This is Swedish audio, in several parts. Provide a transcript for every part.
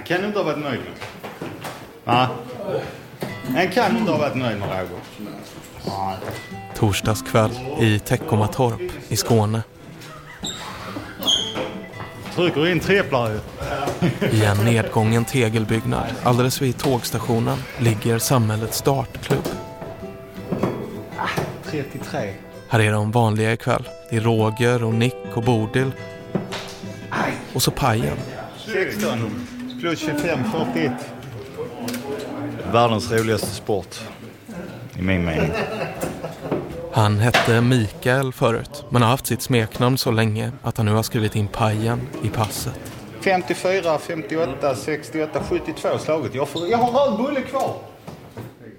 Han kan inte ha varit nöjd med. Va? Han kan inte ha varit nöjd med Roger. Torsdagskväll i Teckomatorp i Skåne. Trycker in tripplar ju. I en nedgången tegelbyggnad alldeles vid tågstationen ligger samhällets dartklubb. 33. Här är de vanliga ikväll. Det är Roger och Nick och Bodil. Och så Pajen. 16 plus 25, 41. Världens roligaste sport. I min mening. Han hette Mikael förut, men har haft sitt smeknamn så länge att han nu har skrivit in Pajen i passet. 54, 58, 68, 72 slaget. Jag, får, jag har röd bulle kvar.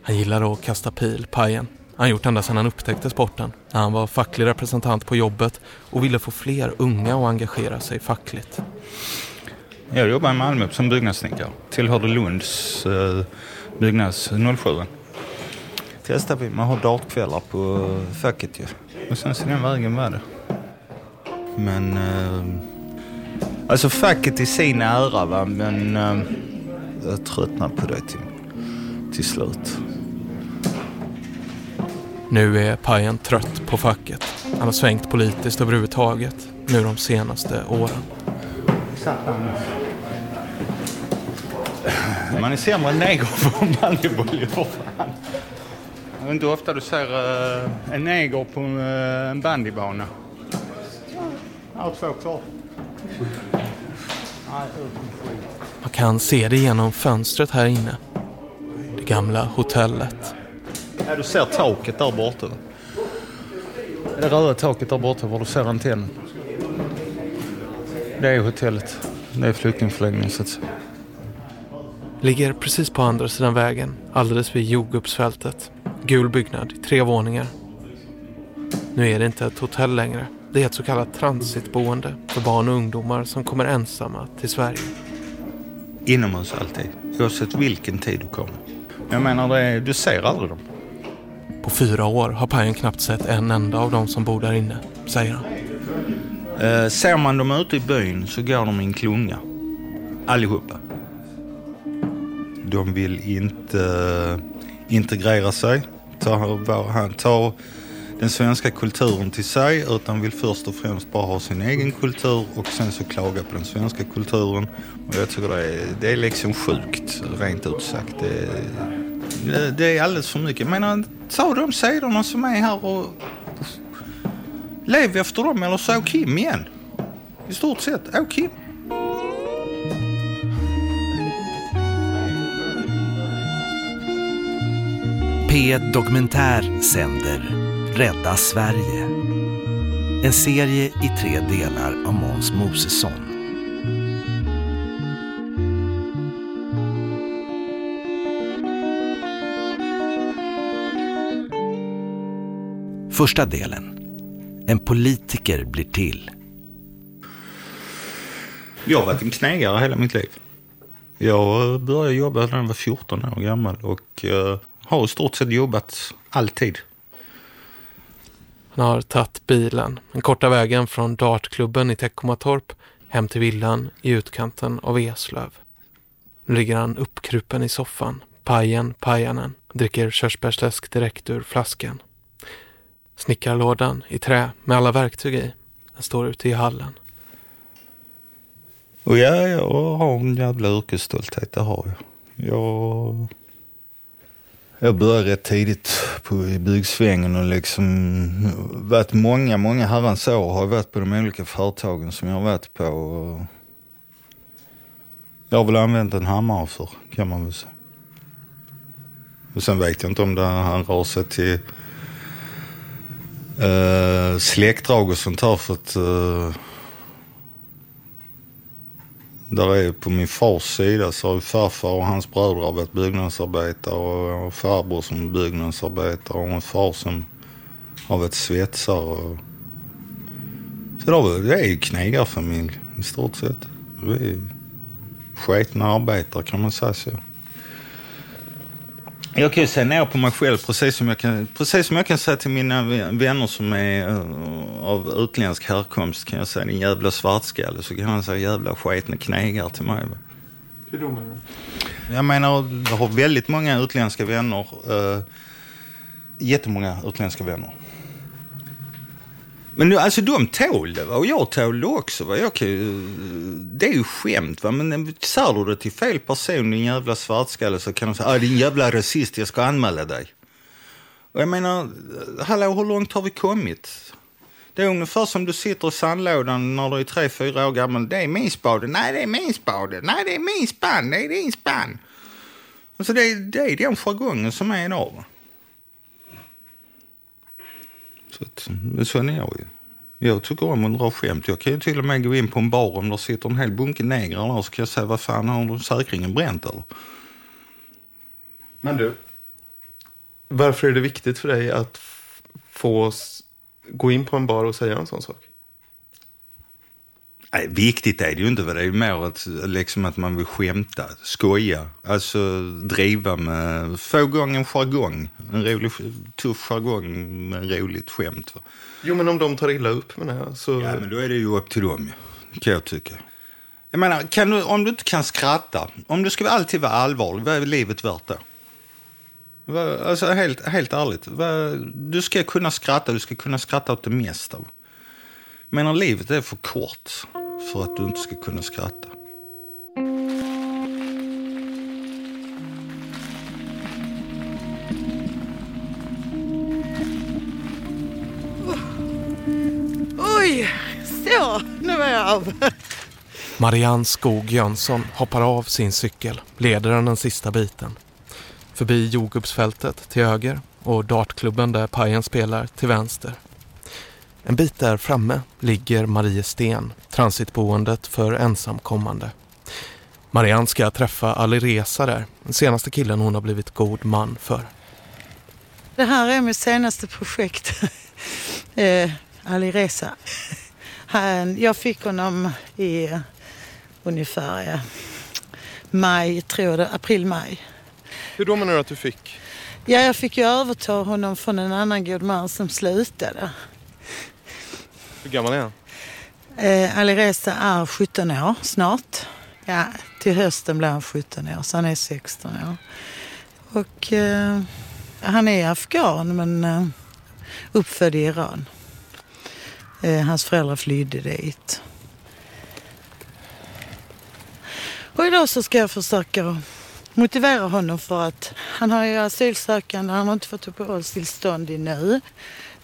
Han gillar att kasta pil, Pajen. Han gjort ända sedan han upptäckte sporten. Han var facklig representant på jobbet och ville få fler unga att engagera sig fackligt. Jag jobbar i Malmö som byggnadssnickare. Tillhörde Lunds eh, byggnads 07. Testade vi med att ha dartkvällar på facket ju. Och sen så den vägen var det. Men... Eh, alltså facket i sin ära va, men eh, jag tröttnade på det till, till slut. Nu är Pajen trött på facket. Han har svängt politiskt överhuvudtaget nu de senaste åren. Man är sämre än neger på bandyboll för fan. Det är inte ofta du ser uh, en neger på uh, en bandybana. Jag har två kvar. Man kan se det genom fönstret här inne. Det gamla hotellet. Ja, du ser taket där borta. Det röda taket där borta var du ser antennen. Det är hotellet. Det är flyktingförläggningen så att säga. Ligger precis på andra sidan vägen, alldeles vid jordgubbsfältet. Gul byggnad, tre våningar. Nu är det inte ett hotell längre. Det är ett så kallat transitboende för barn och ungdomar som kommer ensamma till Sverige. Inomhus alltid. Oavsett vilken tid du kommer. Jag menar, det du ser aldrig dem. På fyra år har Pajen knappt sett en enda av dem som bor där inne, säger han. Eh, ser man dem ute i byn så går de i en klunga. Allihopa. De vill inte eh, integrera sig, ta, ta den svenska kulturen till sig utan vill först och främst bara ha sin egen kultur och sen så klaga på den svenska kulturen. Och jag tycker det är, det är liksom sjukt, rent ut sagt. Det, det, är alldeles för mycket. Jag menar, eh, ta de sidorna som är här och lev efter dem eller så åk Kim igen. I stort sett, åk Kim. P1 Dokumentär sänder Rädda Sverige. En serie i tre delar av Måns Mosesson. Första delen. En politiker blir till. Jag har varit en knegare hela mitt liv. Jag började jobba när jag var 14 år gammal och eh, har i stort sett jobbat alltid. Han har tagit bilen, den korta vägen från dartklubben i Teckomatorp hem till villan i utkanten av Eslöv. Nu ligger han uppkrupen i soffan, pajen, pajanen, dricker körsbärsläsk direkt ur flaskan. Snickarlådan i trä med alla verktyg i, den står ute i hallen. Och ja, jag har en jävla yrkesstolthet, det har jag. Jag, jag började rätt tidigt på, i byggsvängen och liksom varit många, många herrans år har jag varit på de olika företagen som jag har varit på. Och jag har väl använt en hammare för, kan man väl säga. Och sen vet jag inte om det han rör sig till uh, släktdrag och sånt här för att uh, där är på min fars sida så har farfar och hans bröder varit byggnadsarbetare och farbror som byggnadsarbetare och en far som har varit svetsare. Så då, det är ju knegarfamilj i stort sett. Vi är sketna arbetare kan man säga så. Jag kan ju se ner på mig själv precis som jag kan, precis som jag kan säga till mina vänner som är uh, av utländsk härkomst kan jag säga din jävla svartskalle så kan han säga jävla sketna knegare till mig. Hur då menar du? Jag menar, jag har väldigt många utländska vänner. Uh, jättemånga utländska vänner. Men nu, alltså de tål det va? och jag tål det också. Va? Jag kan, det är ju skämt va, men eh, säger du det till fel person, din jävla svartskalle, så kan de säga, ah, din jävla rasist, jag ska anmäla dig. Och jag menar, eh, hallå hur långt har vi kommit? Det är ungefär som du sitter i sandlådan när du är tre, fyra år gammal. Det är min spade. Nej, det är min spade. Nej, det är min spann. Det är din spann. Alltså det, är, det är den jargongen som är idag. Va? Så men sån är jag ju. Jag tycker om att dra skämt. Jag kan ju till och med gå in på en bar om det sitter en hel bunke negrar där så kan jag säga vad fan har de säkringen bränt eller? Men du, varför är det viktigt för dig att få gå in på en bar och säga en sån sak? Nej, viktigt är det ju inte. Det är ju mer att, liksom att man vill skämta, skoja. Alltså driva med, få igång en jargong. En rolig, tuff jargong med roligt skämt. Jo, men om de tar illa upp med det här så... Ja, men då är det ju upp till dem kan jag tycka. Jag menar, kan du, om du inte kan skratta, om du ska alltid vara allvarlig, vad är livet värt då? Alltså helt, helt ärligt, du ska kunna skratta, du ska kunna skratta åt det mesta. Men livet är för kort för att du inte ska kunna skratta. Oj, så, nu är jag av. Marianne Skog Jönsson hoppar av sin cykel, leder den den sista biten. Förbi jordgubbsfältet till höger och dartklubben där pajen spelar till vänster. En bit där framme ligger Mariesten, transitboendet för ensamkommande. Marianne ska träffa Ali Reza där, den senaste killen hon har blivit god man för. Det här är mitt senaste projekt, eh, Ali Reza. Jag fick honom i ungefär ja, maj, tror jag, april-maj. Hur då menar du att du fick? Ja, jag fick ju överta honom från en annan god man som slutade. Hur gammal är han? Eh, Alireza är 17 år snart. Ja, till hösten blir han 17 år, så han är 16 år. Och eh, han är afghan men eh, uppfödd i Iran. Eh, hans föräldrar flydde dit. Och idag så ska jag försöka motivera honom för att han har ju asylsökande, han har inte fått uppehållstillstånd nu.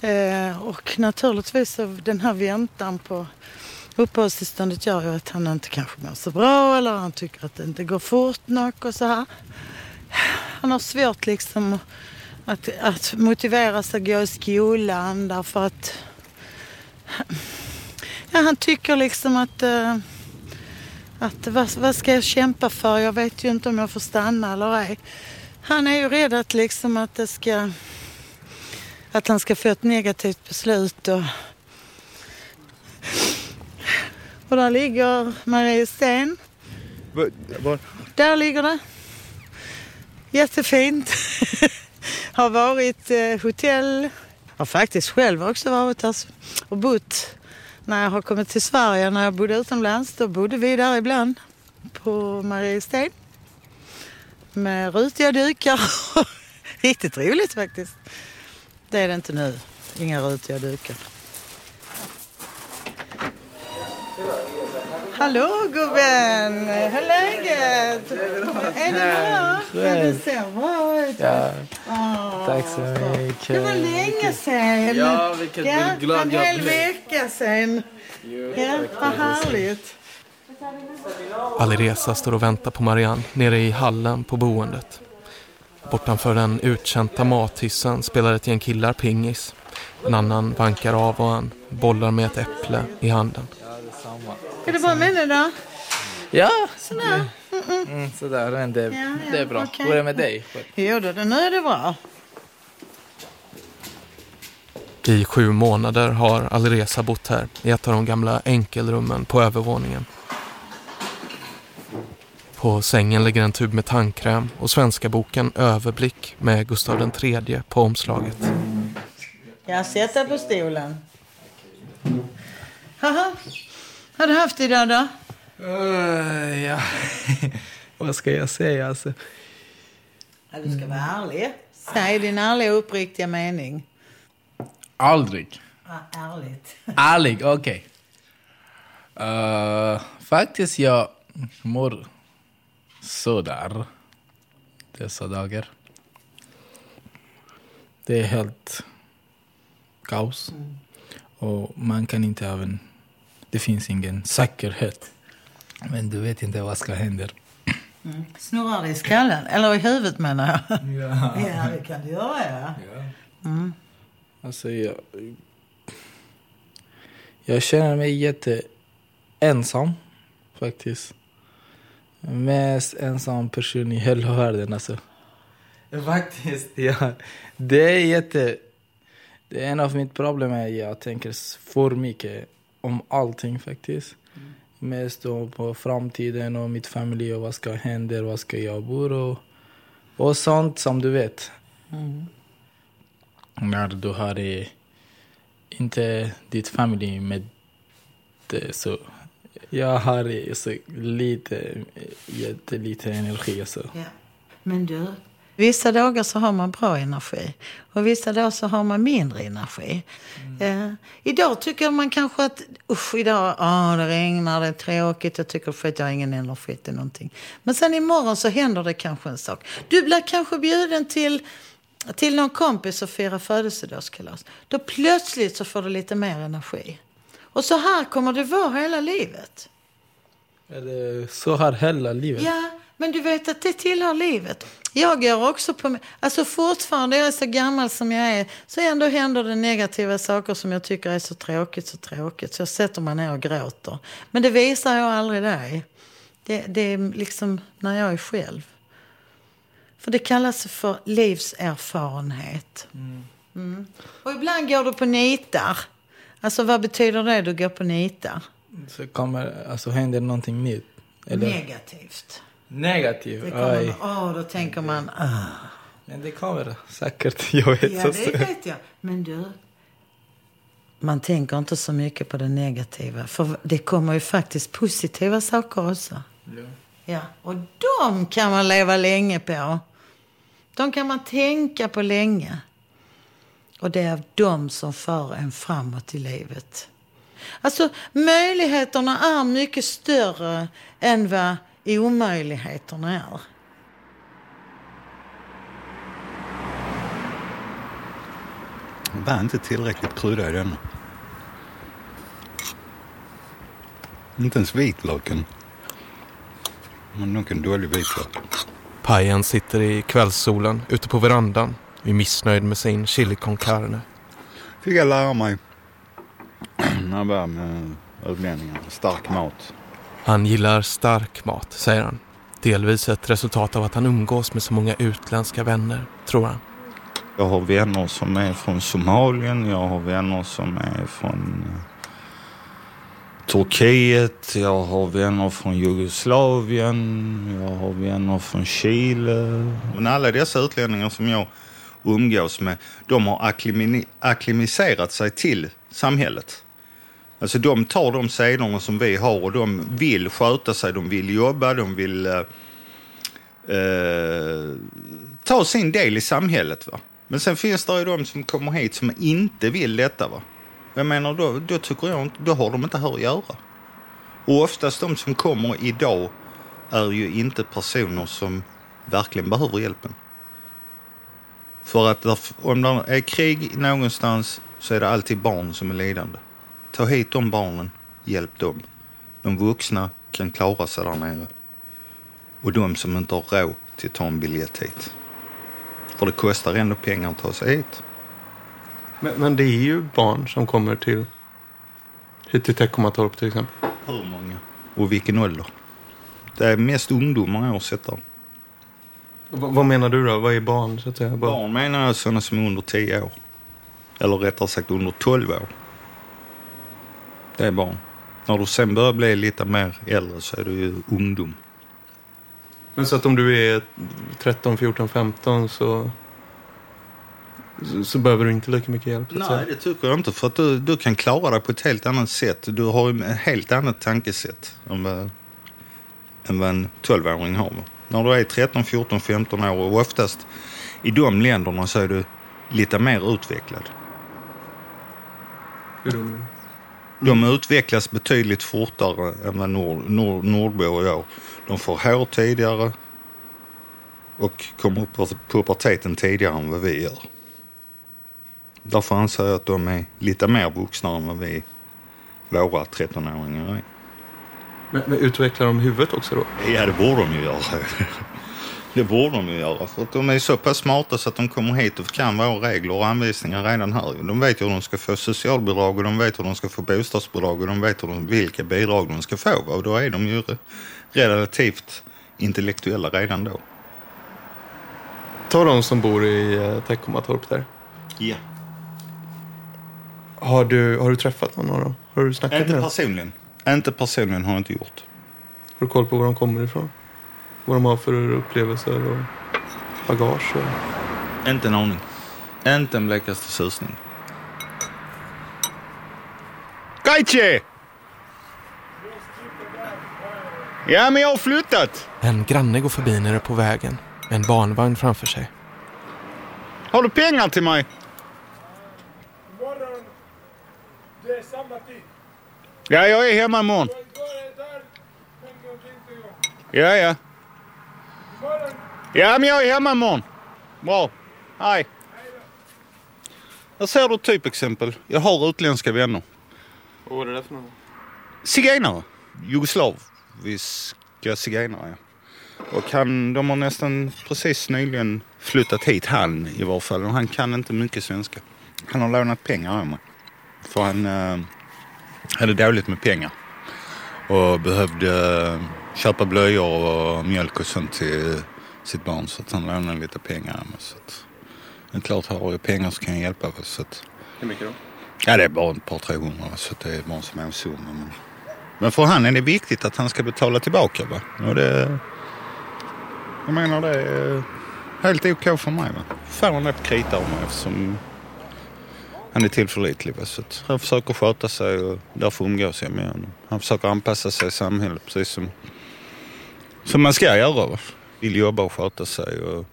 Eh, och naturligtvis så den här väntan på uppehållstillståndet gör ju att han inte kanske mår så bra eller han tycker att det inte går fort nog och så här. Han har svårt liksom att, att motivera sig att gå i skolan därför att ja, han tycker liksom att, eh, att vad, vad, ska jag kämpa för? Jag vet ju inte om jag får stanna eller ej. Han är ju rädd att liksom att det ska att han ska få ett negativt beslut. Och, och där ligger Mariesten. Var? Där ligger det. Jättefint. har varit eh, hotell. Har faktiskt själv också varit där och bott. När jag har kommit till Sverige, när jag bodde utomlands, då bodde vi där ibland. På Mariesten. Med rutiga dukar. Riktigt roligt faktiskt. Det är det inte nu. Inga rutiga dukar. Hallå gubben! Hur är läget? Är det bra? Ja, det ser bra ut. Ja. Oh. Tack så mycket. Det var länge sedan. Ja, vilket ja, glad En hel vecka sedan. Ja, vad härligt. Alireza står och väntar på Marianne nere i hallen på boendet. Bortanför den utkänta mathissen spelar ett gäng killar pingis. En annan vankar av och han bollar med ett äpple i handen. Är det bra med dig då? Ja, sådär. Mm, mm. Mm, sådär, men det, ja, ja, det är bra. Okay. Hur är det med dig? Jo då, nu är det bra. I sju månader har Alireza bott här i ett av de gamla enkelrummen på övervåningen. På sängen ligger en tub med tandkräm och svenska boken Överblick med Gustav III på omslaget. Jag sätter på stolen. Haha. Har du haft idag då? Uh, ja. Vad ska jag säga alltså? Ja, du ska vara ärlig. Säg din ärliga uppriktiga mening. Aldrig. Ja, ärligt. Ärlig, okej. Eh, faktiskt, jag mår sådär dessa dagar. Det är helt kaos. Och man kan inte även... Det finns ingen säkerhet. Men du vet inte vad ska hända. Snurrar det i skallen? Eller i huvudet menar jag. Ja. Ja, det kan du göra ja. Alltså, jag... Jag känner mig jätteensam, faktiskt. Mest ensam person i hela världen, alltså. Faktiskt, ja. Det är jätte... Det är en av mitt problem är att jag tänker för mycket om allting faktiskt. Mest då på framtiden och mitt familj och vad ska hända, vad ska jag bo och, och sånt som du vet. När du har inte ditt familj med det så jag har så lite, jättelite energi alltså. Ja. Men du, vissa dagar så har man bra energi och vissa dagar så har man mindre energi. Eh, idag tycker man kanske att usch, idag ah, det regnar, det är tråkigt, jag tycker för att jag har ingen energi till någonting. Men sen imorgon så händer det kanske en sak. Du blir kanske bjuden till till någon kompis och fira födelsedagskalas. Då plötsligt så får du lite mer energi. Och så här kommer det vara hela livet. Eller så har hela livet. Ja, men du vet att det tillhör livet. Jag går också på... Alltså fortfarande, jag är så gammal som jag är, så ändå händer det negativa saker som jag tycker är så tråkigt, så tråkigt. Så jag sätter mig ner och gråter. Men det visar jag aldrig dig. Det, det är liksom när jag är själv. För det kallas för livserfarenhet. Mm. Och ibland går du på nitar. Alltså vad betyder det, du går på nitar? Så kommer, alltså händer någonting nytt. Eller Negativt. negativt. Det kommer, Oj. åh, då tänker man... Ah. Men det kommer säkert, jag vet. Ja, det vet jag. Men du, man tänker inte så mycket på det negativa. För det kommer ju faktiskt positiva saker också. Ja, och de kan man leva länge på. De kan man tänka på länge. Och det är de som för en framåt i livet. Alltså, möjligheterna är mycket större än vad omöjligheterna är. Det var inte tillräckligt krydda i denna. Inte ens vitlöken. Men nog en dålig vitlök. Pajen sitter i kvällssolen ute på verandan är missnöjd med sin chili con carne. Fick jag lära mig när jag var med utlänningar. Stark mat. Han gillar stark mat, säger han. Delvis ett resultat av att han umgås med så många utländska vänner, tror han. Jag har vänner som är från Somalien. Jag har vänner som är från eh, Turkiet. Jag har vänner från Jugoslavien. Jag har vänner från Chile. Men alla dessa utlänningar som jag umgås med, de har akklimatiserat sig till samhället. Alltså de tar de sederna som vi har och de vill sköta sig, de vill jobba, de vill eh, eh, ta sin del i samhället. Va? Men sen finns det ju de som kommer hit som inte vill detta. Va? Jag menar, då, då tycker jag inte, då har de inte här att göra. Och oftast de som kommer idag är ju inte personer som verkligen behöver hjälpen. För att om det är krig någonstans så är det alltid barn som är lidande. Ta hit de barnen, hjälp dem. De vuxna kan klara sig där nere. Och de som inte har råd till att ta en biljett hit. För det kostar ändå pengar att ta sig hit. Men, men det är ju barn som kommer till hit till Teckomatorp till exempel. Hur många? Och vilken ålder? Det är mest ungdomar jag har sett där. V- vad menar du då? Vad är barn så att säga? Bara- Barn menar jag sådana som är under 10 år. Eller rättare sagt under 12 år. Det är barn. När du sen börjar bli lite mer äldre så är du ju ungdom. Men så att om du är 13, 14, 15 så, så, så behöver du inte lika mycket hjälp. Nej, det tycker jag inte. För att du, du kan klara dig på ett helt annat sätt. Du har ju ett helt annat tankesätt än vad, än vad en 12-åring har. När du är 13, 14, 15 år och oftast i de länderna så är du lite mer utvecklad. De utvecklas betydligt fortare än vad nord, nord, nordbor gör. De får hår tidigare och kommer upp på puberteten tidigare än vad vi gör. Därför anser jag att de är lite mer vuxna än vad vi, våra 13-åringar är. Men, men utvecklar de huvudet också då? Ja, det borde de ju göra. Det borde de ju göra. För att de är så pass smarta så att de kommer hit och kan våra regler och anvisningar redan här. De vet hur de ska få socialbidrag och de vet hur de ska få bostadsbidrag och de vet hur de, vilka bidrag de ska få. Och då är de ju relativt intellektuella redan då. Ta de som bor i eh, Teckomatorp där. Ja. Har du, har du träffat någon av dem? Har du snackat Inte med dem? personligen. Inte personligen har jag inte gjort. Har du koll på var de kommer ifrån? Vad de har för upplevelser och bagage? Och... Inte en aning. Inte en blekaste susning. Gaiche! Ja, men jag har flyttat. En granne går förbi nere på vägen med en barnvagn framför sig. Har du pengar till mig? Imorgon, det är samma tid. Ja, jag är hemma imorgon. Ja, ja. Ja, men jag är hemma imorgon. Bra. Hej. Där ser du ett typexempel. Jag har utländska vänner. Vad var det där för någon? Zigenare. Jugoslaviska zigenare, ja. Och han, de har nästan precis nyligen flyttat hit, han i varje fall. Och han kan inte mycket svenska. Han har lånat pengar av mig. För han eh, hade dåligt med pengar. Och behövde eh, köpa blöjor och mjölk och sånt till sitt barn. Så att han lånade lite pengar. Så att, men klart, har jag pengar så kan jag hjälpa. Så att, Hur mycket då? Ja, det är bara ett par, tre hundra. Så det är bara en småsumma. Men, men för han är det viktigt att han ska betala tillbaka. Va? Och det, jag menar det är helt OK för mig. Va? Får han på krita av mig eftersom han är tillförlitlig. Va? Så han försöker sköta sig och därför umgås jag med honom. Han försöker anpassa sig i samhället precis som, som man ska göra. Va? Vill jobba och sköta sig och,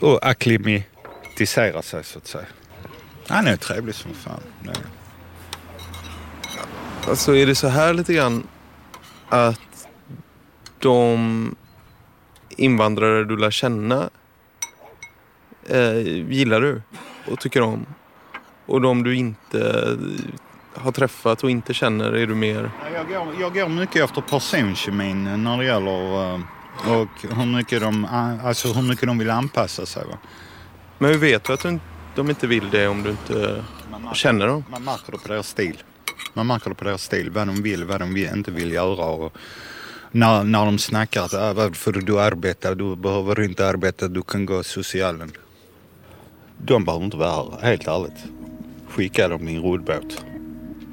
och akklimatisera sig så att säga. Han är trevlig som fan. Nej. är- Alltså är det så här lite grann att de invandrare du lär känna eh, gillar du och tycker om. Och de du inte har träffat och inte känner är du mer... Ja, Jag går, jag går mycket efter personkemin när det gäller eh, och hur mycket, de, alltså hur mycket de vill anpassa sig. Va? Men hur vet du att de- de inte vill det om du inte märker, känner dem? man märker det på deras stil. Man märker det på deras stil, vad de vill, vad de vill, inte vill göra. Och när, när de snackar att ah, varför du arbetar, du behöver inte arbeta, du kan gå socialen. De behöver inte vara här, helt ärligt. Skicka dem i en roddbåt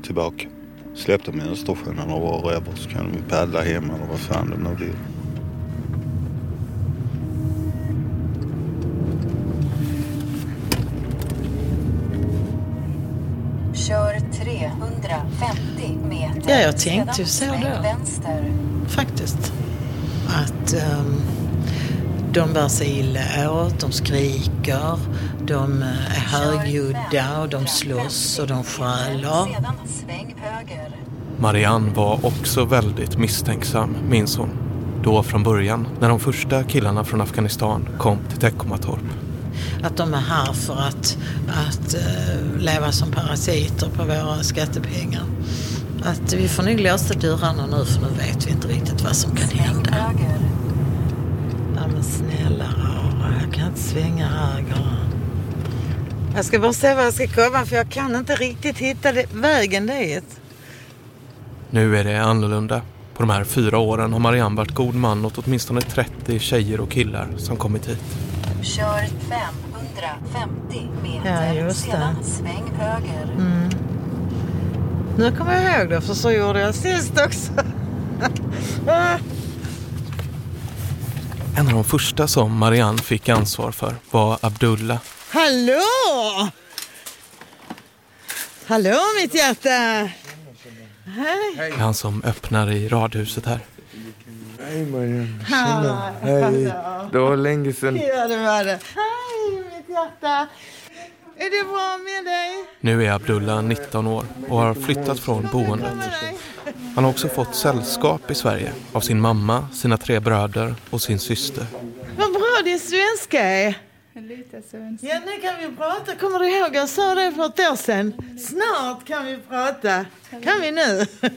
tillbaka. Släpp dem i Östersjön eller wherever så kan de paddla hem eller vad fan de nu vill. Kör 350 meter. Ja, jag tänkte ju så då. vänster. faktiskt. Att ehm, de bär sig illa åt, de skriker, de är högljudda och de slåss och de höger. Marianne var också väldigt misstänksam, minns hon. Då från början, när de första killarna från Afghanistan kom till Teckomatorp. Att de är här för att, att eh, leva som parasiter på våra skattepengar. Att vi får nog låsa dörrarna nu för nu vet vi inte riktigt vad som kan hända. Ja men snälla rara, jag kan inte svänga höger. Jag ska bara se var jag ska komma för jag kan inte riktigt hitta det, vägen dit. Nu är det annorlunda. På de här fyra åren har Marianne varit god man åt åtminstone 30 tjejer och killar som kommit hit. Kör 550 meter. Ja, just det. Sedan sväng höger. Nu kommer jag ihåg det för så gjorde jag sist också. En av de första som Marianne fick ansvar för var Abdullah. Hallå! Hallå mitt hjärta! Hej! Han som öppnar i radhuset här. Hej Marianne. Tjena. Hej. Det var länge sedan. Ja, det var det. Hej, mitt hjärta. Är det bra med dig? Nu är Abdullah 19 år och har flyttat från boendet. Han har också fått sällskap i Sverige av sin mamma, sina tre bröder och sin syster. Vad bra din svenska är. Lite svenska. Ja, nu kan vi prata. Kommer du ihåg jag sa det för ett år sedan? Snart kan vi prata. Kan vi nu?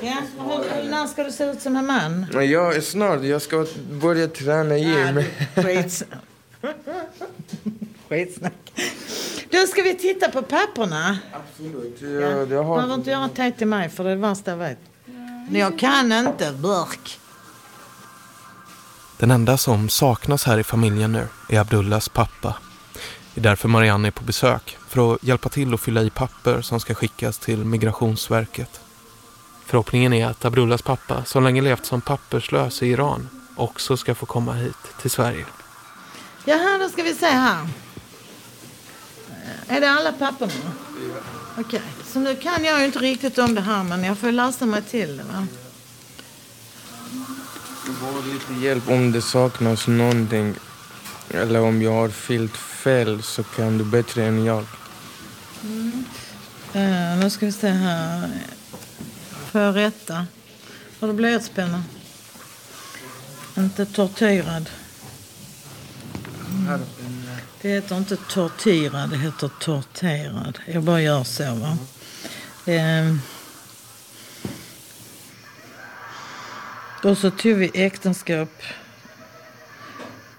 Ja, hur, när ska du se ut som en man? Jag är snart. Jag ska börja träna gym. Skits... Skitsnack. Då ska vi titta på papperna. Absolut. Ja. Jag, jag Behöver har... inte göra tajt till mig för det är det värsta jag vet. Jag kan inte burk. Den enda som saknas här i familjen nu är Abdullahs pappa. Det är därför Marianne är på besök, för att hjälpa till att fylla i papper som ska skickas till Migrationsverket. Förhoppningen är att Abdullahs pappa, som länge levt som papperslös i Iran, också ska få komma hit till Sverige. Jaha, då ska vi se här. Är det alla papperna? Okej, så nu kan jag ju inte riktigt om det här men jag får läsa mig till det va? Får lite hjälp om det saknas någonting. Eller om jag har fyllt fel så kan du bättre än jag. Uh, nu ska vi se här. Får jag rätta? Har du blyertspenna? Inte tortyrad. Det heter inte tortyrad, det heter torterad. Jag bara gör så va. Ehm. Och så tog vi äktenskap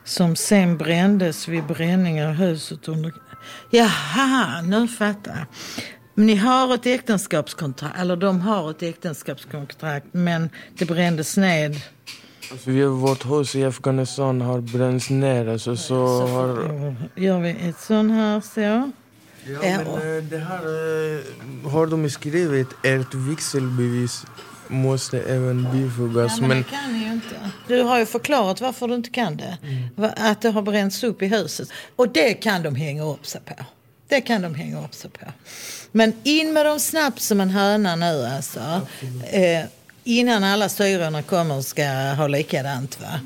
som sen brändes vid bränning av huset under... Jaha, nu fattar jag. Ni har ett äktenskapskontrakt, eller de har ett äktenskapskontrakt, men det brändes ned. Alltså, vi, vårt hus i Afghanistan har bränts ner. Alltså, så har... Gör vi ett sån här så. Ja, men, eh, det här eh, har de skrivit. Ert vigselbevis måste även bifogas. Ja, men, men det kan ni ju inte. Du har ju förklarat varför du inte kan det. Va- Att det har bränts upp i huset. Och det kan de hänga upp sig på. Det kan de hänga upp sig på. Men in med dem snabbt som en höna nu alltså. Eh, innan alla syrorna kommer och ska ha likadant va.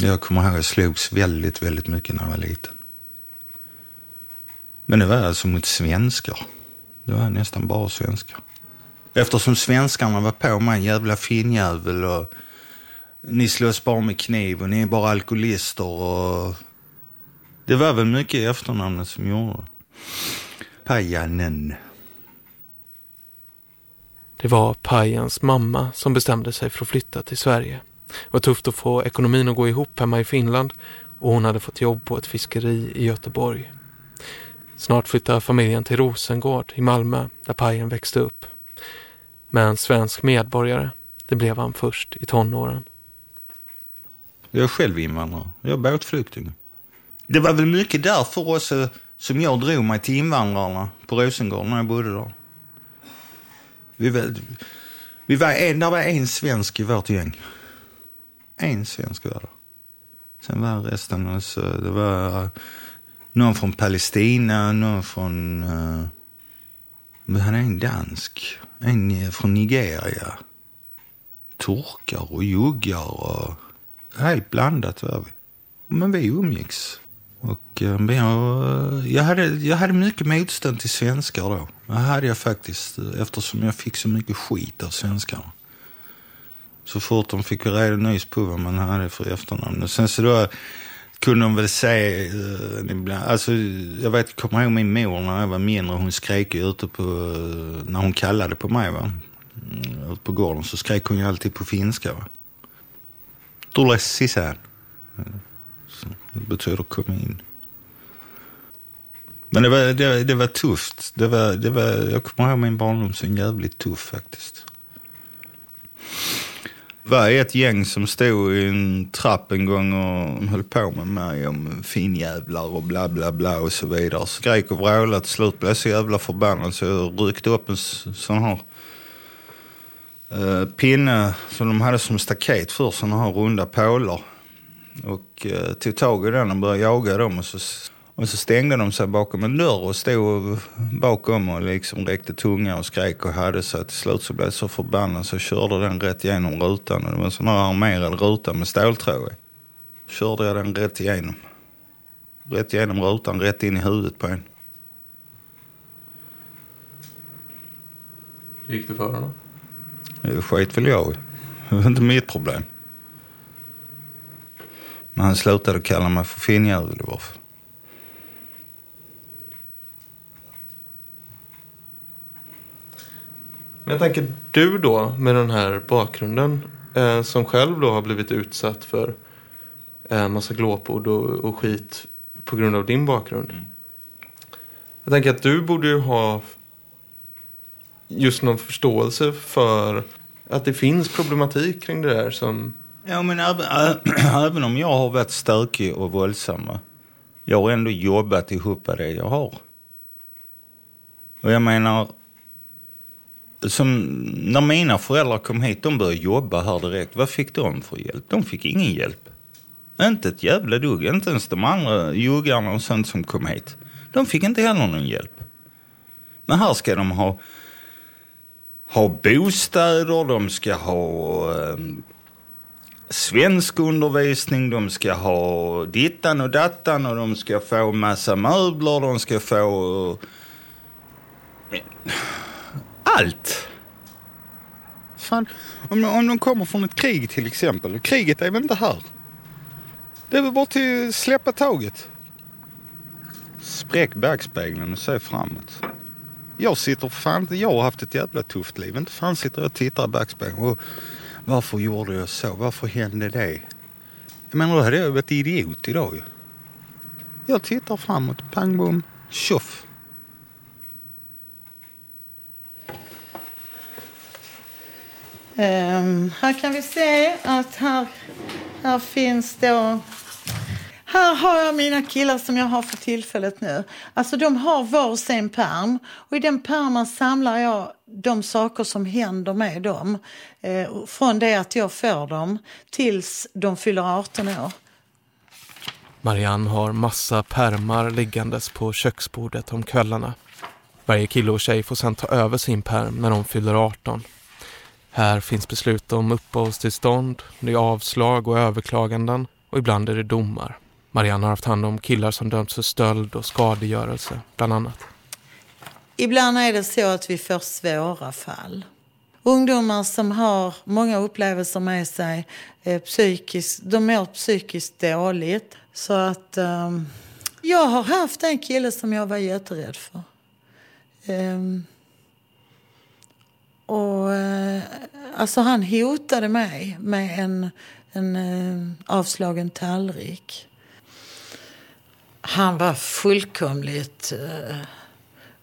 Jag kommer ihåg att jag slogs väldigt, väldigt mycket när jag var liten. Men det var alltså mot svenskar. Det var nästan bara svenskar. Eftersom svenskarna var på mig, jävla finnjävel och ni slåss bara med kniv och ni är bara alkoholister och... Det var väl mycket i efternamnet som gjorde det. Pajanen. Det var Pajans mamma som bestämde sig för att flytta till Sverige. Det var tufft att få ekonomin att gå ihop hemma i Finland och hon hade fått jobb på ett fiskeri i Göteborg. Snart flyttade familjen till Rosengård i Malmö där Pajen växte upp. Men svensk medborgare, det blev han först i tonåren. Jag är själv invandrare. Jag är båtflykting. Det var väl mycket därför också som jag drog mig till invandrarna på Rosengård när jag bodde där. Vi var, vi var en, där var en svensk i vårt gäng. En svensk var det. Sen var resten, alltså, det var någon från Palestina, någon från... Uh, vi hade en dansk, en eh, från Nigeria. Turkar och juggar och... Helt blandat var vi. Men vi umgicks. Och eh, men jag, jag, hade, jag hade mycket motstånd till svenskar då. Det hade jag faktiskt eh, eftersom jag fick så mycket skit av svenskarna. Så fort de fick reda nys på vad man hade för efternamn. Och sen så då kunde de väl se eh, ibland, alltså jag vet, kommer ihåg min mor när jag var mindre, hon skrek ju ute på, eh, när hon kallade på mig va. Mm, ute på gården så skrek hon ju alltid på finska va. Tulla sisään. Det betyder kom in. Men det var, det, det var tufft. Det var, det var, jag kommer ihåg min barndom som jävligt tuff faktiskt. Det var ett gäng som stod i en trapp en gång och höll på med mig om finjävlar och bla bla bla och så vidare. Skrek och vrålade. Till slut blev jag så jävla förbannad så jag ryckte upp en sån här eh, pinne som de hade som staket för såna här runda pålar. Och eh, tog tag i den och började jaga dem. Och så, och så stängde de sig bakom en dörr och stod bakom och liksom räckte tunga och skrek och hade så till slut så blev jag så förbannad så körde den rätt igenom rutan. Och det var en sån här armerad ruta med ståltråd i. Körde jag den rätt igenom. Rätt igenom rutan, rätt in i huvudet på en. Gick du för honom? Det sket väl jag i. Det var inte mitt problem. Men han slutade kalla mig för finnjävel i varje fall. Men jag tänker, du då med den här bakgrunden eh, som själv då har blivit utsatt för eh, massa glåpord och, och skit på grund av din bakgrund. Jag tänker att du borde ju ha just någon förståelse för att det finns problematik kring det där som... Ja, men även, även om jag har varit stökig och våldsam. Jag har ändå jobbat ihop det jag har. Och jag menar, som när mina föräldrar kom hit, de började jobba här direkt. Vad fick de för hjälp? De fick ingen hjälp. Inte ett jävla dugg. Inte ens de andra juggarna och sånt som kom hit. De fick inte heller någon hjälp. Men här ska de ha, ha bostäder, de ska ha eh, svensk undervisning, de ska ha dittan och dattan och de ska få massa möbler, de ska få eh, allt. Fan, om, om de kommer från ett krig till exempel. Kriget är väl inte här? Det är väl bara till att släppa taget. Spräck backspegeln och se framåt. Jag sitter fan inte, jag har haft ett jävla tufft liv. Inte fan sitter jag och tittar i backspegeln. Och varför gjorde jag så? Varför hände det? Jag menar då hade jag varit idiot idag ju. Jag tittar framåt, pang bom, tjoff. Um, här kan vi se att här, här finns då... Här har jag mina killar som jag har för tillfället nu. Alltså de har var sin pärm och i den pärmen samlar jag de saker som händer med dem. Eh, från det att jag får dem tills de fyller 18 år. Marianne har massa pärmar liggandes på köksbordet om kvällarna. Varje kille och tjej får sedan ta över sin pärm när de fyller 18. Här finns beslut om uppehållstillstånd, det är avslag och överklaganden och ibland är det domar. Marianne har haft hand om killar som dömts för stöld och skadegörelse, bland annat. Ibland är det så att vi får svåra fall. Ungdomar som har många upplevelser med sig, eh, psykiskt, de mår psykiskt dåligt. Så att um, jag har haft en kille som jag var jätterädd för. Um, och eh, alltså han hotade mig med en, en eh, avslagen tallrik. Han var fullkomligt eh,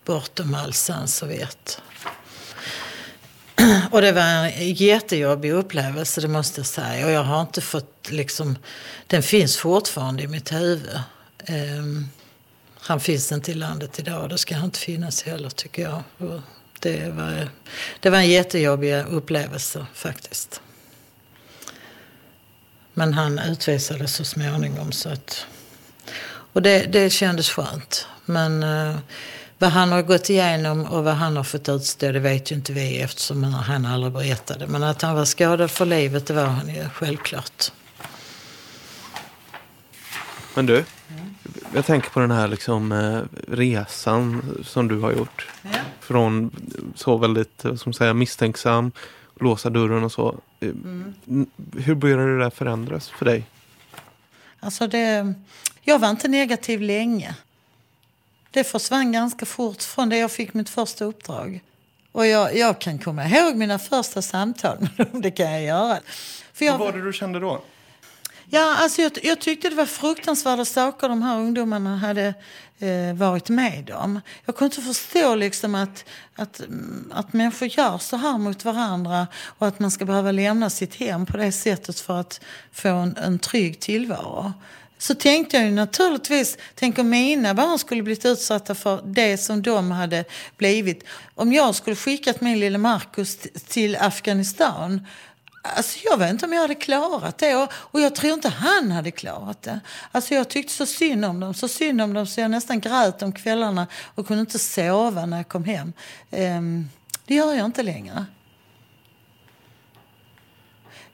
bortom all sans och vett. Och det var en jättejobbig upplevelse, det måste jag säga. Och jag har inte fått liksom... Den finns fortfarande i mitt huvud. Eh, han finns inte i landet idag och det ska han inte finnas heller, tycker jag. Det, var, det var en jättejobbig upplevelse, faktiskt. Men han utvisades så småningom. Så att, och det, det kändes skönt. Men eh, vad han har gått igenom och vad han har fått utstå det vet ju inte vi eftersom han aldrig berättade. Men att han var skadad för livet det var han ju självklart. Men du, jag tänker på den här liksom, eh, resan som du har gjort. Ja. Från så väldigt eh, som säga, misstänksam, låsa dörren och så. Eh, n- Hur började det där förändras för dig? Alltså det, jag var inte negativ länge. Det försvann ganska fort från det jag fick mitt första uppdrag. Och jag, jag kan komma ihåg mina första samtal med dem, det kan jag göra. För jag, Vad var det du kände då? Ja, alltså jag, jag tyckte det var fruktansvärda saker de här ungdomarna hade eh, varit med om. Jag kunde inte förstå liksom att, att, mm, att människor gör så här mot varandra och att man ska behöva lämna sitt hem på det sättet för att få en, en trygg tillvaro. Så tänkte jag ju naturligtvis, tänk om mina barn skulle blivit utsatta för det som de hade blivit. Om jag skulle skickat min lille Markus till Afghanistan Alltså jag vet inte om jag hade klarat det och, och jag tror inte han hade klarat det. Alltså jag tyckte så synd om dem, så synd om dem så jag nästan grät om kvällarna och kunde inte sova när jag kom hem. Ehm, det gör jag inte längre.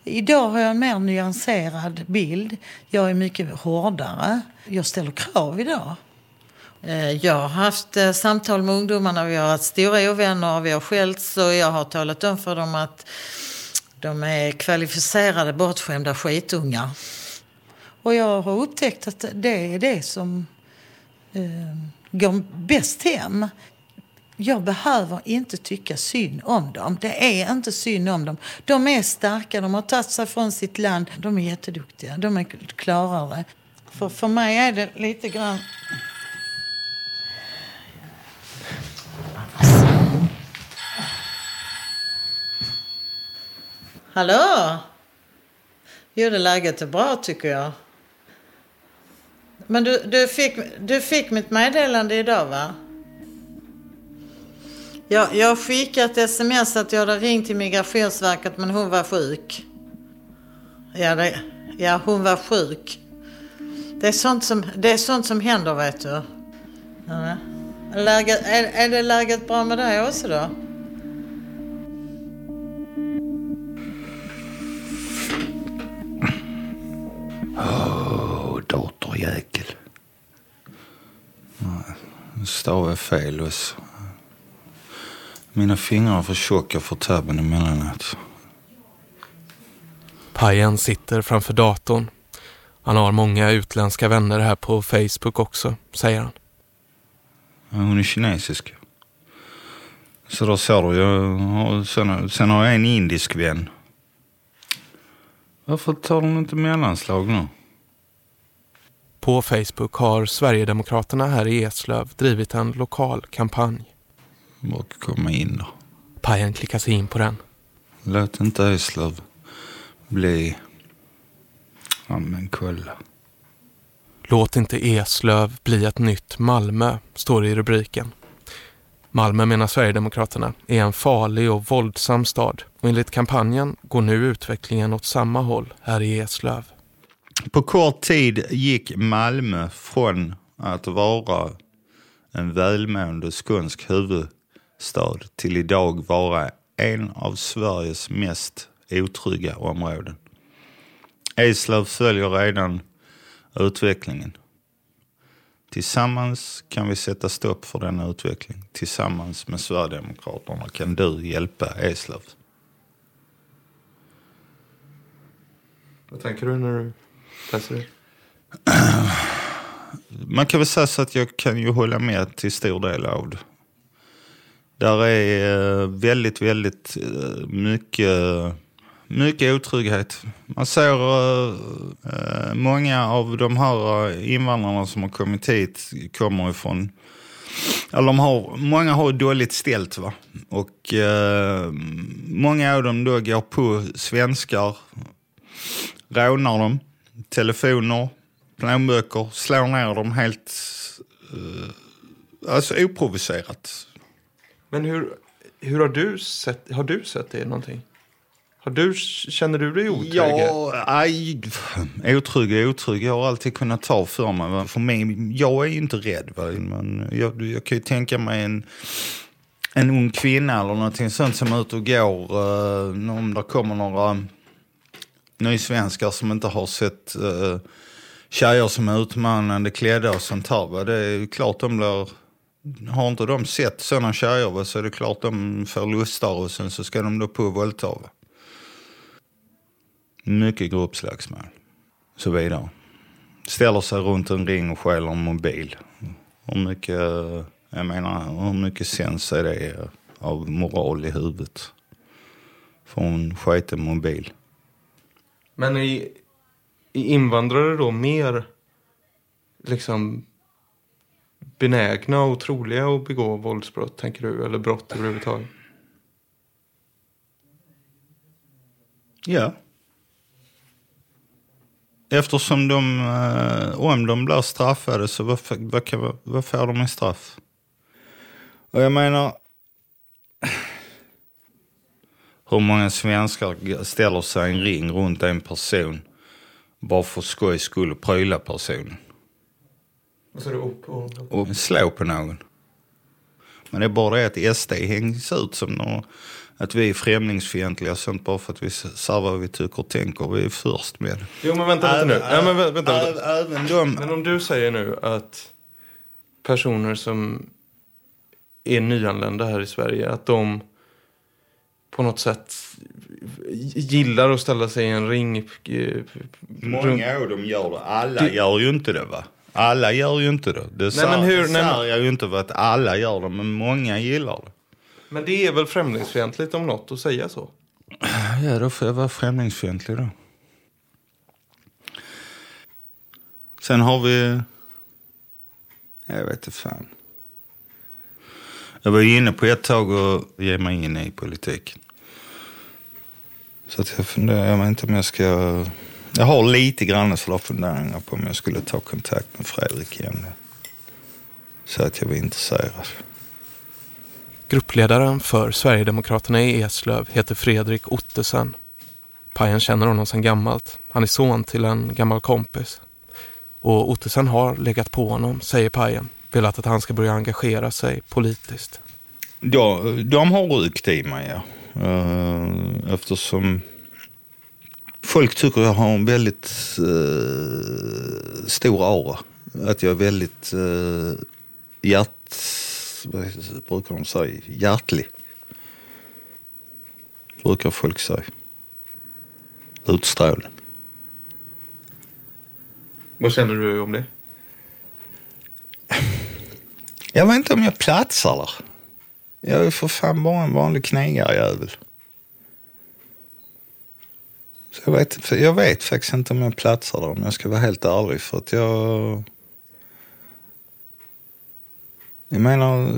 Idag har jag en mer nyanserad bild. Jag är mycket hårdare. Jag ställer krav idag. Eh, jag har haft eh, samtal med ungdomarna, vi har haft stora ovänner, vi har skällts och jag har talat om för dem att de är kvalificerade bortskämda skitungar. Och jag har upptäckt att det är det som eh, går bäst hem. Jag behöver inte tycka synd om dem. Det är inte synd om dem. De är starka, de har tagit sig från sitt land. De är jätteduktiga, de är klarare. För, för mig är det lite grann... Hallå? Jo, det läget är bra tycker jag. Men du, du, fick, du fick mitt meddelande idag va? Jag, jag har skickat sms att jag hade ringt till Migrationsverket men hon var sjuk. Ja, det, ja hon var sjuk. Det är sånt som, det är sånt som händer vet du. Ja. Läget, är, är det läget bra med dig också då? Åh, datorjäkel. Nej, Nu stavar jag fel också. Mina fingrar är för tjocka för tabben emellanåt. Pajen sitter framför datorn. Han har många utländska vänner här på Facebook också, säger han. Ja, Hon är kinesisk. Så där ser du. Jag har, sen, sen har jag en indisk vän. Varför tar de inte mellanslag nu? På Facebook har Sverigedemokraterna här i Eslöv drivit en lokal kampanj. Bara komma in då. Pajen klickar sig in på den. Låt inte Eslöv bli... Ja men kolla. Låt inte Eslöv bli ett nytt Malmö, står det i rubriken. Malmö menar Sverigedemokraterna är en farlig och våldsam stad och enligt kampanjen går nu utvecklingen åt samma håll här i Eslöv. På kort tid gick Malmö från att vara en välmående skånsk huvudstad till idag vara en av Sveriges mest otrygga områden. Eslöv följer redan utvecklingen. Tillsammans kan vi sätta stopp för denna utveckling. Tillsammans med Sverigedemokraterna kan du hjälpa Eslöv. Vad tänker du när du läser det? Man kan väl säga så att jag kan ju hålla med till stor del av det. Där är eh, väldigt, väldigt eh, mycket, mycket otrygghet. Man ser uh, många av de här eh, invandrarna som har kommit hit kommer ifrån eller de har, många har dåligt ställt va. Och uh, många av dem då går på svenskar, rånar dem, telefoner, plånböcker, slår ner dem helt uh, alltså oprovocerat. Men hur, hur har du sett, har du sett det någonting? Har du, känner du dig otrygg? Ja, aj, otrygg och otrygg. Jag har alltid kunnat ta för mig. För mig, jag är ju inte rädd. Va? Men jag, jag kan ju tänka mig en, en ung kvinna eller någonting sånt som är ute och går. eh, om det kommer några nysvenskar som inte har sett uh, tjejer som är utmanande klädda och sånt här. Va? Det är ju klart de blir... Har inte de sett sådana tjejer va? så är det klart de får lustar och sen så ska de då på och våldta. Va? Mycket gruppslagsmål. Så vidare. Ställer sig runt en ring och stjäler en mobil. Hur mycket, jag menar, hur mycket sens är det av moral i huvudet? För hon sket en mobil. Men är, är invandrare då mer liksom benägna och troliga att begå våldsbrott, tänker du? Eller brott överhuvudtaget? Ja. Eftersom de, eh, om de blir straffade så vad, vad, kan, vad får de i straff? Och jag menar, hur många svenskar ställer sig i en ring runt en person bara för skojs skull och pryla personen. Vad sa du? Upp och... Och slå på någon. Men det är bara det att SD hängs ut som några, att vi är främlingsfientliga sånt bara för att vi säger vad vi tycker och tänker. Vi är först med. Jo men vänta lite nu. Även- Ja, men vä- vänta, vänta. Även de... Men om du säger nu att personer som är nyanlända här i Sverige, att de på något sätt gillar att ställa sig i en ring. eh, Många av dem gör det. Alla Det- gör ju inte det va? Alla gör ju inte det. Det Nej, men hur- nej, men- säger jag ju inte för att alla gör det, men många gillar det. Men det är väl främlingsfientligt om något att säga så? Ja, då får jag vara främlingsfientlig då. Sen har vi... Jag vet inte fan. Jag var inne på ett tag att ge mig in i politiken. Så att jag funderar, jag vet inte om jag ska... Jag har lite grann sådana funderingar på om jag skulle ta kontakt med Fredrik igen. Så att jag var intresserad. Gruppledaren för Sverigedemokraterna i Eslöv heter Fredrik Ottesen. Pajen känner honom sedan gammalt. Han är son till en gammal kompis. Och Ottesen har legat på honom, säger Pajen. Velat att han ska börja engagera sig politiskt. Ja, de har ryckt i mig, ja. Eh, eftersom folk tycker jag har en väldigt eh, stor aura. Att jag är väldigt uh, hjärt... Brukar de säga? Hjärtlig. Brukar folk säga. Utstrålning. Vad känner du om det? Jag vet inte om jag platsar där. Jag är för fan bara en vanlig knegarjävel. Så jag, vet, jag vet faktiskt inte om jag platsar där om jag ska vara helt ärlig. För att jag... Jag menar,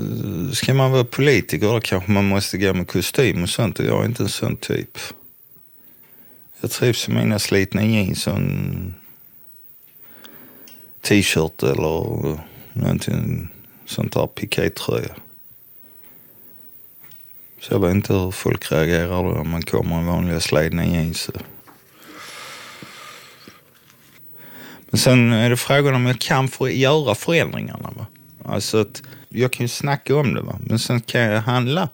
ska man vara politiker då kanske man måste gå med kostym och sånt och jag är inte en sån typ. Jag trivs i mina slitna jeans och en t-shirt eller någonting sånt där pikétröja. Så jag vet inte hur folk reagerar då om man kommer i vanliga slitna jeans. Men sen är det frågan om jag kan få göra förändringarna. Va? Alltså att jag kan ju snacka om det, va? men sen kan jag handla.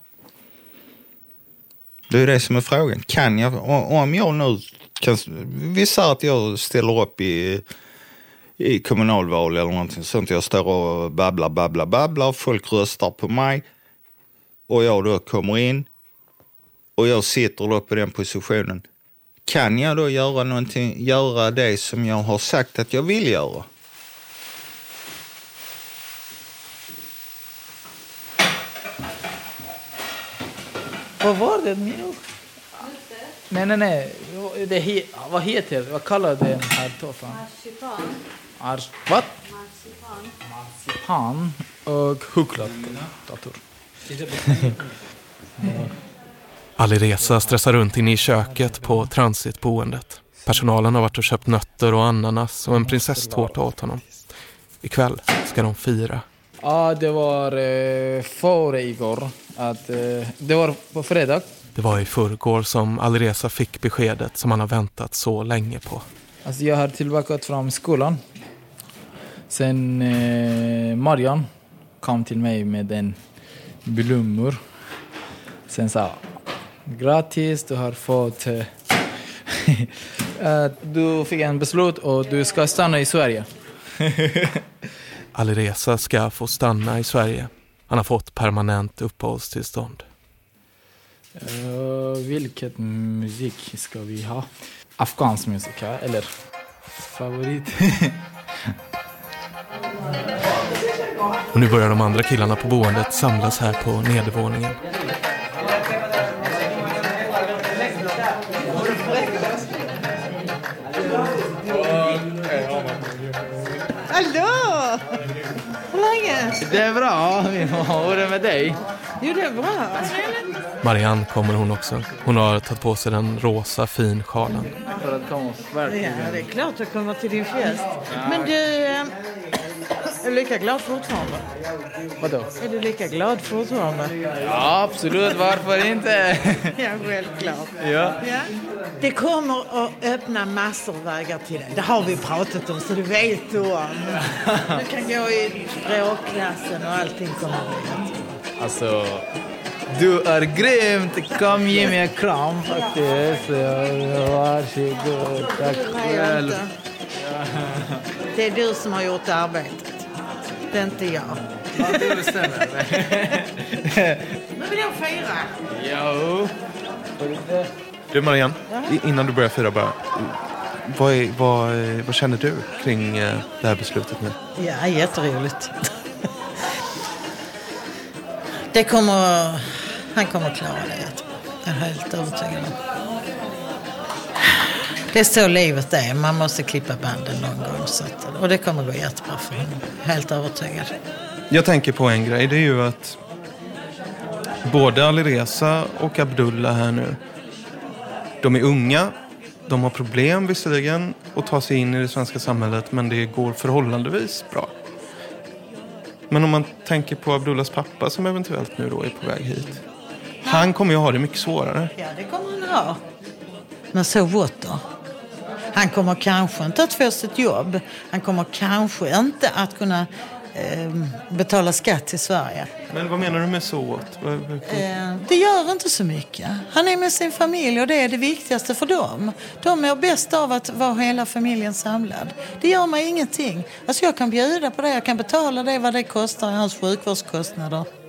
Det är det som är frågan. Kan jag, om jag nu kan, vi säger att jag ställer upp i, i kommunalval eller någonting sånt. Jag står och babblar, babblar, babblar. Folk röstar på mig. Och jag då kommer in. Och jag sitter då på den positionen. Kan jag då göra någonting, göra det som jag har sagt att jag vill göra? Vad var det? Mino? Nej, nej, nej. Det he, vad heter Vad kallar den här tårtan? Marsipan. Ars, vad? Marsipan. Marsipan och chokladdator. Alireza stressar runt inne i köket på transitboendet. Personalen har varit och köpt nötter och ananas och en prinsesstårta åt honom. Ikväll ska de fira. Ja, det var eh, före igår. Att, eh, det var på fredag. Det var i förrgår som Alireza fick beskedet som han har väntat så länge på. Alltså jag har tillbaka från skolan. Sen eh, Marian kom till mig med en blommor. Sen sa gratis, du har fått... Eh, att du fick en beslut och du ska stanna i Sverige. Alireza ska få stanna i Sverige. Han har fått permanent uppehållstillstånd. Uh, vilket musik ska vi ha? Afghansk musik, eller favorit? Och nu börjar de andra killarna på boendet samlas här på nedervåningen. Det är bra, hur är det med dig? Jo, det är bra. Marianne kommer hon också. Hon har tagit på sig den rosa finsjalen. För att komma, Ja, det är klart jag kommer till din fest. Men du, eh, du lika glad fortfarande? Vadå? Är du lika glad fortfarande? Ja, absolut. Varför inte? Ja, självklart. ja. Ja. Det kommer att öppna massor av vägar till dig. Det har vi pratat om, så du vet du om. Du kan gå i språkklassen och allting kommer att. Alltså, du är grymt. Kom ge mig en kram faktiskt. Varsågod. Tack själv. Det är du som har gjort arbetet. Det är inte jag. Ja, det bestämmer. Nu vill jag fira. Jo. Du Marianne, innan du börjar fira bara. Vad, är, vad, eh, vad känner du kring eh, det här beslutet nu? Ja, jätteroligt. Det kommer... Han kommer klara det jättebra. Jag är helt övertygad om. Det är så livet är. Man måste klippa banden någon gång. Så att, och det kommer gå jättebra för honom. Helt övertygad. Jag tänker på en grej. Det är ju att både Alireza och Abdullah här nu. De är unga. De har problem visserligen att ta sig in i det svenska samhället. Men det går förhållandevis bra. Men om man tänker på Abdullahs pappa som eventuellt nu då är på väg hit. Han kommer ju ha det mycket svårare. Ja, det kommer han ha. Men så what då? Han kommer kanske inte att få sitt jobb. Han kommer kanske inte att kunna eh, betala skatt till Sverige. Men vad menar du med så åt? Eh, det gör inte så mycket. Han är med sin familj och det är det viktigaste för dem. De mår bäst av att vara hela familjen samlad. Det gör mig ingenting. Alltså jag kan bjuda på det, jag kan betala det vad det kostar i hans sjukvårdskostnader.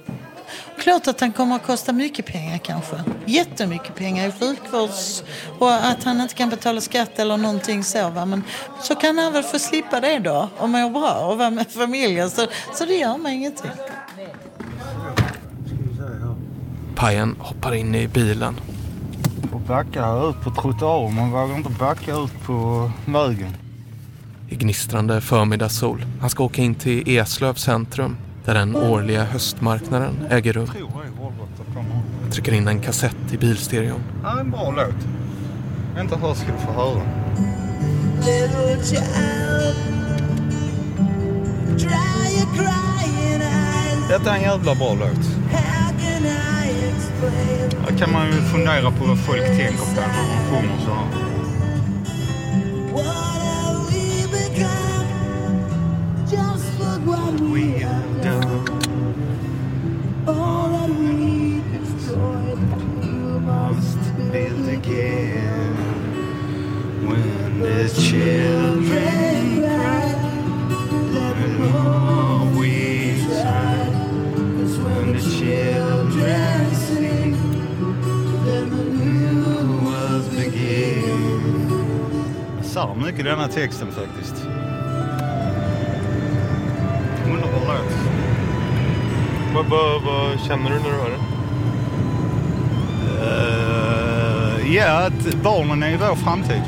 Klart att han kommer att kosta mycket pengar kanske. Jättemycket pengar i sjukvårds... Och att han inte kan betala skatt eller någonting så. Va? Men så kan han väl få slippa det då och må bra och vara med familjen. Så, så det gör mig ingenting. Pajen hoppar in i bilen. Och backa ut på trottoaren. Man vågar inte backa ut på vägen. i gnistrande förmiddagssol. Han ska åka in till Eslöv centrum där den årliga höstmarknaden äger rum. Jag. Trycker in en kassett i bilstereon. Ja, en bra låt. Vänta här ska du få höra. Detta är en jävla bra låt. Här kan man ju fundera på vad folk tänker på när de sjunger så här. Build again when the children cry. All we try when the children sing. Then the new world begin. Jag sa mycket i denna texten faktiskt. Underbar låt. Vad, vad, vad känner du när du hör det? Eh, ja, att barnen är vår framtid.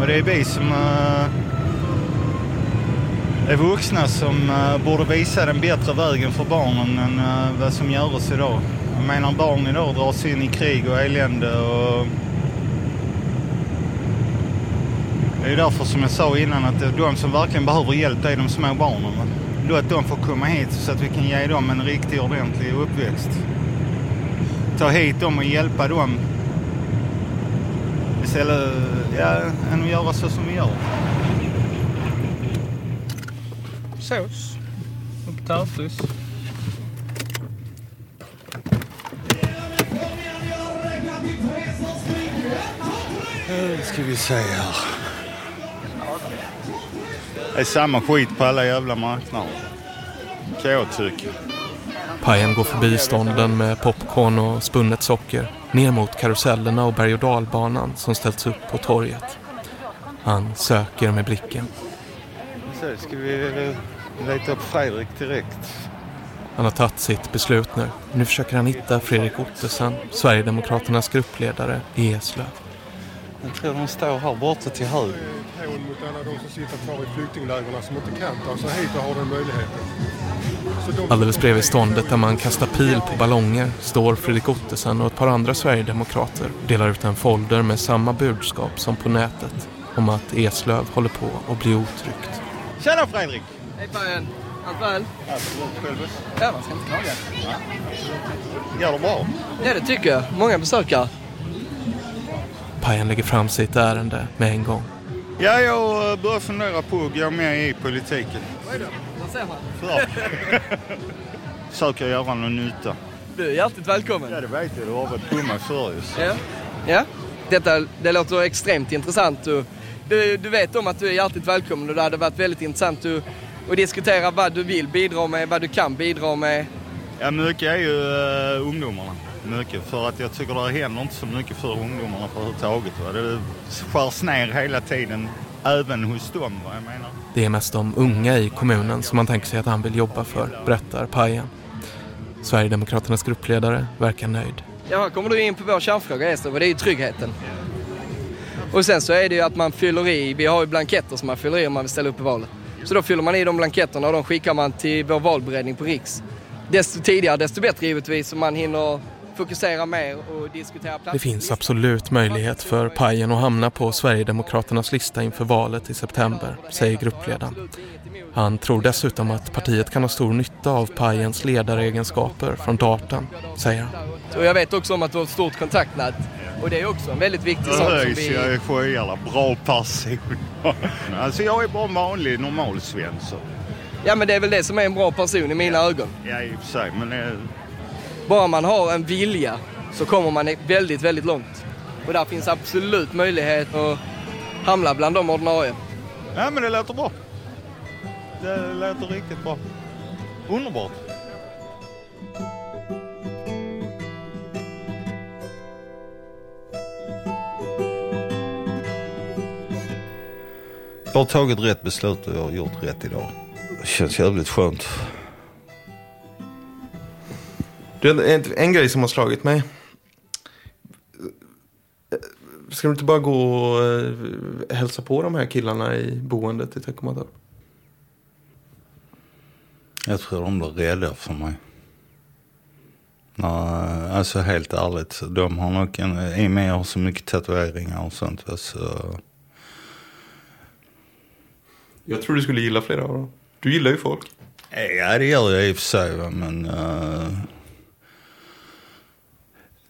Och det är vi som uh, är vuxna som uh, borde visa den bättre vägen för barnen än uh, vad som görs idag. Jag menar barn idag dras in i krig och elände och det är därför som jag sa innan att de som verkligen behöver hjälp det är de små barnen. Då att de får komma hit så att vi kan ge dem en riktig ordentlig uppväxt ta hit dem och hjälpa dem. Istället ja, än att göra så som vi gör. Sås. Och potatis. Nu ska vi se här. Det är samma skit på alla jävla marknader. Kan jag tycka. Pajen går förbi stånden med popcorn och spunnet socker ner mot karusellerna och berg och dalbanan som ställts upp på torget. Han söker med blicken. Så ska vi leta upp Fredrik direkt. Han har tagit sitt beslut nu. Nu försöker han hitta Fredrik Ottesen, Sverigedemokraternas gruppledare i Eslöv. Jag tror de står här borta till höger. Hån mot alla de som sitter kvar i flyktinglägren som inte kan ta sig hit och har den möjligheten. De... Alldeles bredvid ståndet där man kastar pil på ballonger står Fredrik Ottesen och ett par andra Sverigedemokrater delar ut en folder med samma budskap som på nätet om att Eslöv håller på att bli otryggt. Tjena Fredrik! Hej Pajen! Allt väl? Absolut, själv. Ja, man ska inte klaga. Gör det bra. Ja, det tycker jag. Många besökare. Pajen lägger fram sitt ärende med en gång. Ja, jag eh, börjar fundera på att gå med i politiken. Oj då, där ser man. För. Försöker göra någon nytta. Du är hjärtligt välkommen. Ja, det vet jag. Du har varit på mig förr. Ja. ja. Detta det låter extremt intressant. Du, du, du vet om att du är hjärtligt välkommen och det hade varit väldigt intressant att, att diskutera vad du vill bidra med, vad du kan bidra med. Ja, mycket är ju uh, ungdomarna. Mycket. För att jag tycker det händer inte så mycket för ungdomarna överhuvudtaget. Va? Det skärs ner hela tiden, även hos dem. Vad jag menar. Det är mest de unga i kommunen som man tänker sig att han vill jobba för, berättar Pajen. Sverigedemokraternas gruppledare verkar nöjd. Ja, kommer du in på vår kärnfråga Eslöv och det är ju tryggheten. Och sen så är det ju att man fyller i, vi har ju blanketter som man fyller i om man vill ställa upp i valet. Så då fyller man i de blanketterna och de skickar man till vår valberedning på Riks. Desto tidigare desto bättre givetvis så man hinner fokusera mer och diskutera Det finns absolut möjlighet för Pajen att hamna på Sverigedemokraternas lista inför valet i september, säger gruppledaren. Han tror dessutom att partiet kan ha stor nytta av Pajens ledaregenskaper från Dartan, säger han. Och jag vet också om att du har ett stort kontaktnät och det är också en väldigt viktig sak som vi... jag är sjöjävla bra person. alltså jag är bara vanlig normal Svensson. Ja men det är väl det som är en bra person i mina ögon. Ja i och för sig men det... Bara man har en vilja så kommer man väldigt, väldigt långt. Och där finns absolut möjlighet att hamna bland de ordinarie. Ja men det låter bra. Det låter riktigt bra. Underbart. Jag har tagit rätt beslut och jag har gjort rätt idag. Det känns jävligt skönt. En, en grej som har slagit mig. Ska du inte bara gå och eh, hälsa på de här killarna i boendet i Teckomatorp? Jag tror de blir rädda för mig. Nej, alltså helt ärligt. De har nog en, i och med jag har så mycket tatueringar och sånt. Så, Jag tror du skulle gilla flera av dem. Du gillar ju folk. ja det gör jag i och för sig men. eh,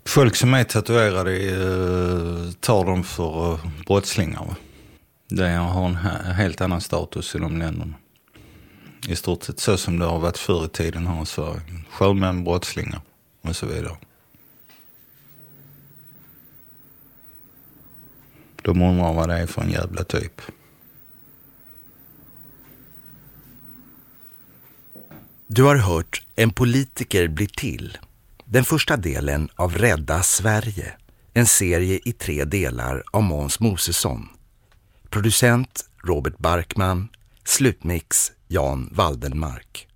folk som är tatuerade eh, tar dem för eh, brottslingar. Va? Det har en helt annan status i de länderna. I stort sett så som det har varit förr i tiden här i Sverige. Sjömän, brottslingar och så vidare. De undrar vad det är för en jävla typ. Du har hört En politiker blir till. Den första delen av Rädda Sverige. En serie i tre delar av Måns Mosesson. Producent Robert Barkman. Slutmix Jan Waldenmark.